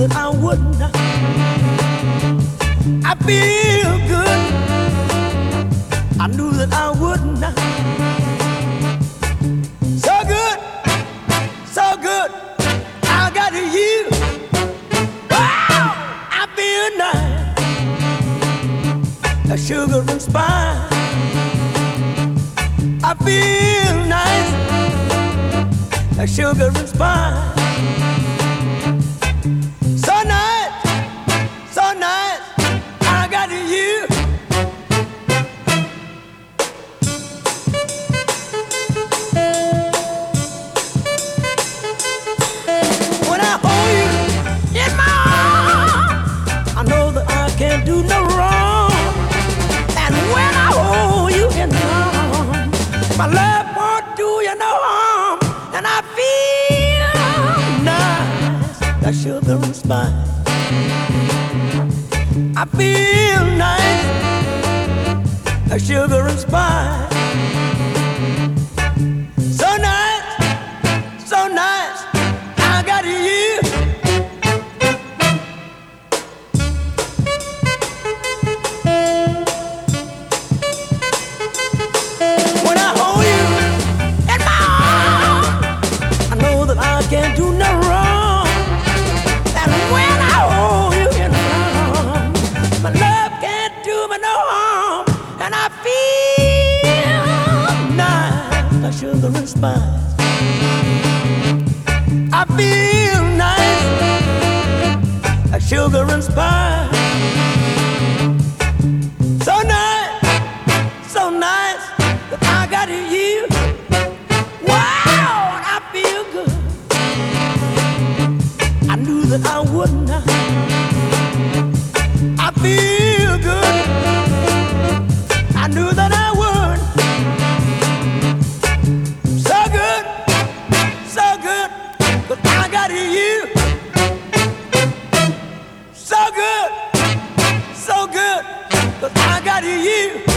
that I wouldn't. I feel good. I knew that I wouldn't. So good, so good. I got you. Wow, I feel nice. A sugar and spice. I feel nice. A sugar and spice. That can't do no wrong. And when I hold you in my arms, my love won't do you no harm. And I feel nice, like sugar and spice. I feel nice, like sugar and spice. So nice, so nice. I got you. Me no harm. And I feel nice like sugar and spice. I feel nice like sugar and spice. So nice, so nice that I got you. Wow, I feel good. I knew that I wouldn't. I feel you.